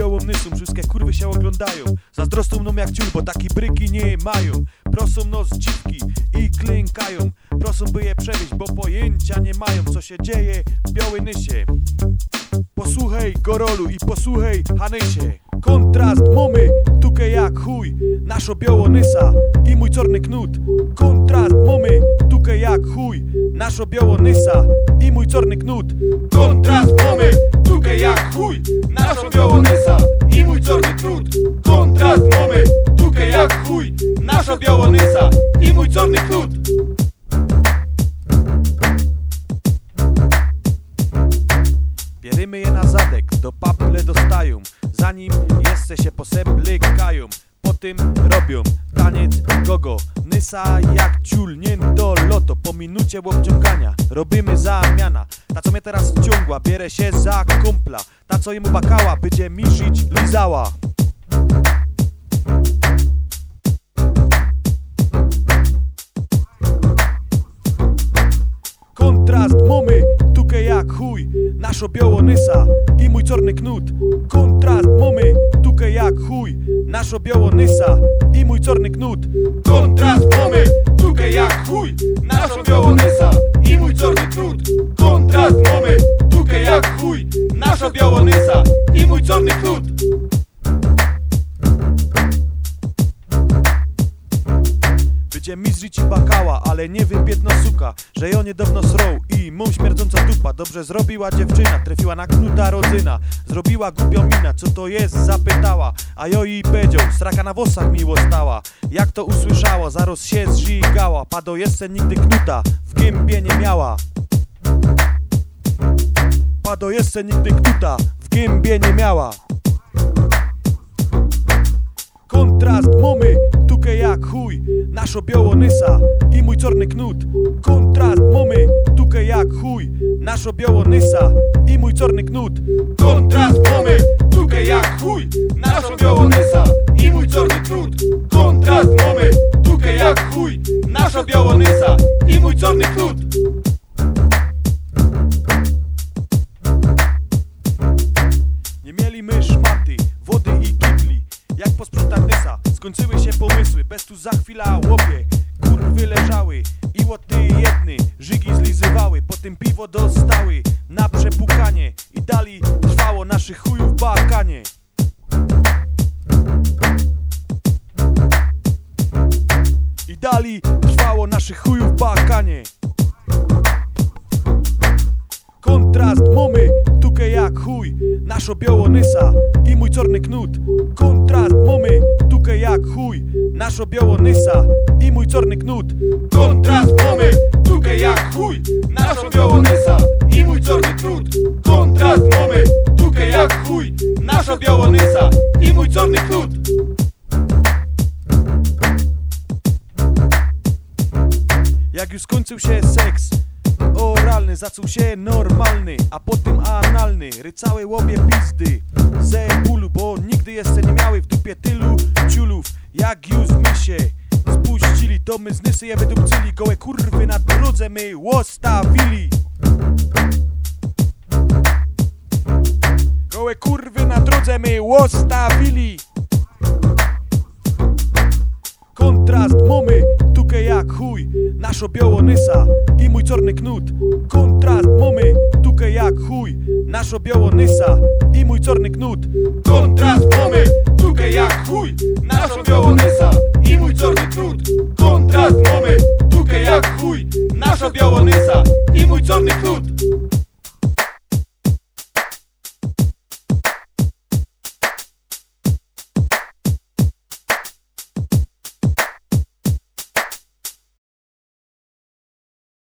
białą nysą, wszystkie kurwy się oglądają. Zazdrosną mną jak ciul, bo taki bryki nie mają. Prosą nos dziwki i klękają. Prosą by je przewieźć, bo pojęcia nie mają Co się dzieje w białej nysie Posłuchaj Gorolu i posłuchaj Hanysie Kontrast mamy, tukę jak chuj Naszo białonysa i mój czarny knut. Kontrast mamy, tukę jak chuj Naszo białonysa i mój czarny knut. Kontrast mamy, tukę jak chuj Naszo białonysa Bierzemy je na zadek, do paple dostają. Zanim jeszcze się poseblykają Potem robią taniec gogo. Nysa jak ciul, nie do loto. Po minucie obciągania robimy zamiana. Ta co mnie teraz wciągła, bierę się za kumpla. Ta co jemu bakała, będzie mi żyć lizała Naszo białonysa i mój czarny knut Kontrast mamy, tukę jak chuj Naszo białonysa i mój czarny knut Kontrast mamy, tukę jak chuj Nasza białonysa i mój czarny knut Kontrast mamy, tukę jak chuj Nasza białonysa i mój czarny knut Będzie mi zżyć i bakała, ale nie biedno suka Że ją niedawno srą i mą śmierdząca dupa. Dobrze zrobiła dziewczyna, trafiła na knuta rodzyna Zrobiła głupią mina, co to jest zapytała A jo jej powiedział, straka na włosach miło stała. Jak to usłyszała, zaraz się zżigała Pado jeszcze nigdy knuta w gębie nie miała. Pado jeszcze nigdy knuta w gębie nie miała chuj Naszo białonysa i mój czarny knut. Kontrast mamy, tukę jak chuj. Naszo białonysa i mój czarny knut. Kontrast mamy, tukę jak chuj. Nasza Bez tu za chwila łopie, kurwy leżały I łoty jedny, żygi zlizywały Potem piwo dostały. Na przepukanie I dali trwało naszych chujów bakanie I dali trwało naszych chujów bakanie Kontrast mamy, tukę jak chuj Naszo białonysa i mój czarny knut. Kontrast mamy, tukę jak chuj Naszo białonysa i mój czarny knut. Kontrast mamy, tukę jak chuj Nasza białonysa i mój czarny knut. Kontrast mamy, tukę jak chuj Nasza białonysa i mój czarny knut. Jak już skończył się seks Zaczął się normalny A potem analny. Rycały łobie pizdy Ze bólu, bo nigdy jeszcze nie miały w dupie tylu ciulów. Jak już mi się spuścili To my z nysy je wydupcyli. Gołe kurwy na drodze my łostawili. Gołe kurwy na drodze my łostawili. Kontrast mamy, tukę jak chuj. Naszo białonysa i mój czarny knut. Kontrast mamy, tukę jak chuj. Naszo białonysa i mój czarny knut. Kontrast mamy, tukę jak chuj. Nasza białonysa i mój czarny knut. Kontrast mamy, tukę jak chuj. Nasza białonysa i mój czarny knut